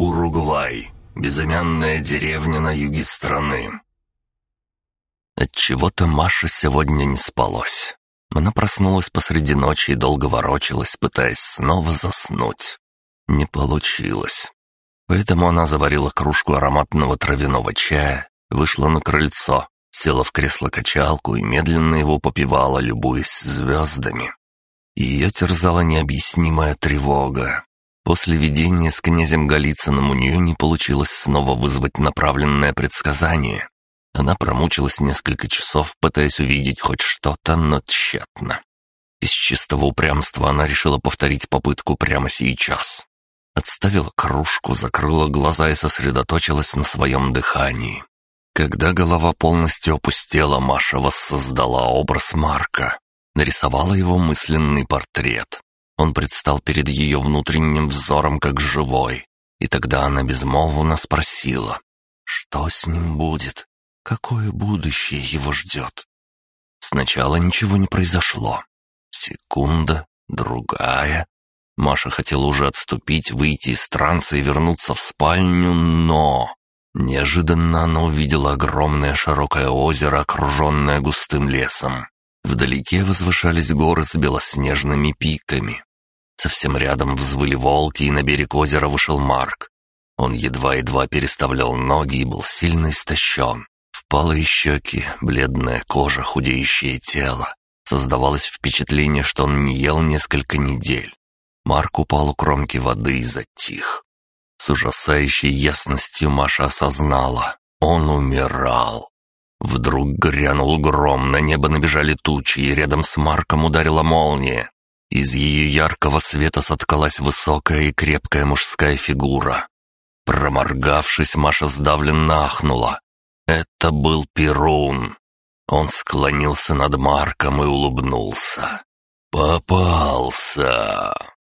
Уругвай. Безымянная деревня на юге страны. Отчего-то Маше сегодня не спалось. Она проснулась посреди ночи и долго ворочалась, пытаясь снова заснуть. Не получилось. Поэтому она заварила кружку ароматного травяного чая, вышла на крыльцо, села в кресло-качалку и медленно его попивала, любуясь звездами. Ее терзала необъяснимая тревога. После видения с князем Голицыным у нее не получилось снова вызвать направленное предсказание. Она промучилась несколько часов, пытаясь увидеть хоть что-то, но тщетно. Из чистого упрямства она решила повторить попытку прямо сейчас. Отставила кружку, закрыла глаза и сосредоточилась на своем дыхании. Когда голова полностью опустела, Маша воссоздала образ Марка, нарисовала его мысленный портрет. Он предстал перед ее внутренним взором как живой, и тогда она безмолвно спросила, что с ним будет, какое будущее его ждет. Сначала ничего не произошло. Секунда, другая. Маша хотела уже отступить, выйти из транса и вернуться в спальню, но... Неожиданно она увидела огромное широкое озеро, окруженное густым лесом. Вдалеке возвышались горы с белоснежными пиками. Совсем рядом взвыли волки, и на берег озера вышел Марк. Он едва-едва переставлял ноги и был сильно истощен. Впалые щеки, бледная кожа, худеющее тело. Создавалось впечатление, что он не ел несколько недель. Марк упал у кромки воды и затих. С ужасающей ясностью Маша осознала. Он умирал. Вдруг грянул гром, на небо набежали тучи, и рядом с Марком ударила молния. Из ее яркого света соткалась высокая и крепкая мужская фигура. Проморгавшись, Маша сдавленно ахнула. Это был Перун. Он склонился над Марком и улыбнулся. «Попался!»